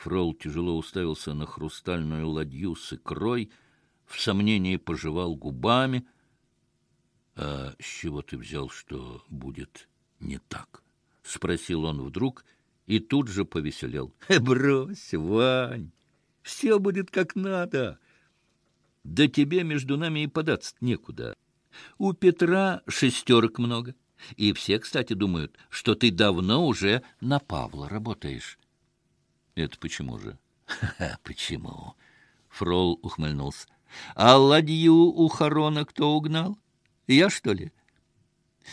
Фрол тяжело уставился на хрустальную ладью с икрой, в сомнении пожевал губами. — А с чего ты взял, что будет не так? — спросил он вдруг и тут же повеселел. — Брось, Вань, все будет как надо. Да тебе между нами и податься некуда. У Петра шестерок много. И все, кстати, думают, что ты давно уже на Павла работаешь. — Это почему же? — Почему? — Фрол ухмыльнулся. — А ладью у Харона кто угнал? Я, что ли?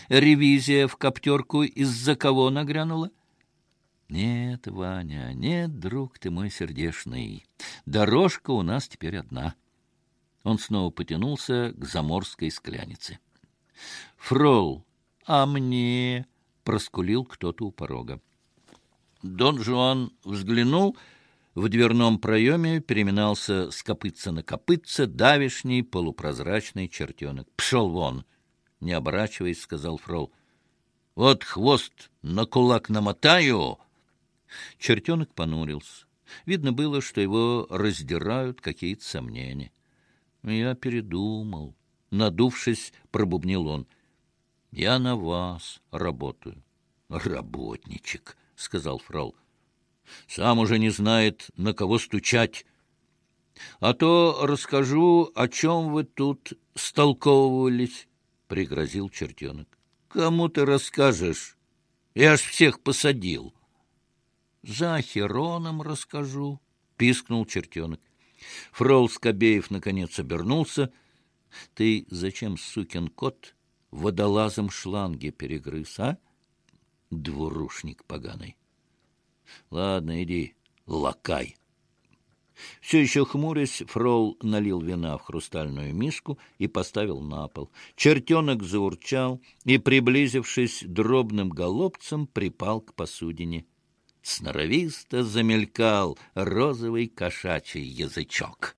Ревизия в коптерку из-за кого нагрянула? — Нет, Ваня, нет, друг ты мой сердешный. Дорожка у нас теперь одна. Он снова потянулся к заморской склянице. — Фрол, а мне... — проскулил кто-то у порога. Дон Жуан взглянул, в дверном проеме переминался с копытца на копытце давишний полупрозрачный чертенок. «Пшел вон!» — не оборачиваясь, сказал Фрол. «Вот хвост на кулак намотаю!» Чертенок понурился. Видно было, что его раздирают какие-то сомнения. «Я передумал». Надувшись, пробубнил он. «Я на вас работаю». «Работничек», — сказал фрол. «Сам уже не знает, на кого стучать. А то расскажу, о чем вы тут столковывались», — пригрозил чертенок. «Кому ты расскажешь? Я ж всех посадил». «За Хероном расскажу», — пискнул чертенок. Фрол Скобеев наконец обернулся. «Ты зачем, сукин кот, водолазом шланги перегрыз, а?» Двурушник поганый. Ладно, иди, лакай. Все еще хмурясь, Фрол налил вина в хрустальную миску и поставил на пол. Чертенок заурчал и, приблизившись дробным голубцем, припал к посудине. Сноровисто замелькал розовый кошачий язычок.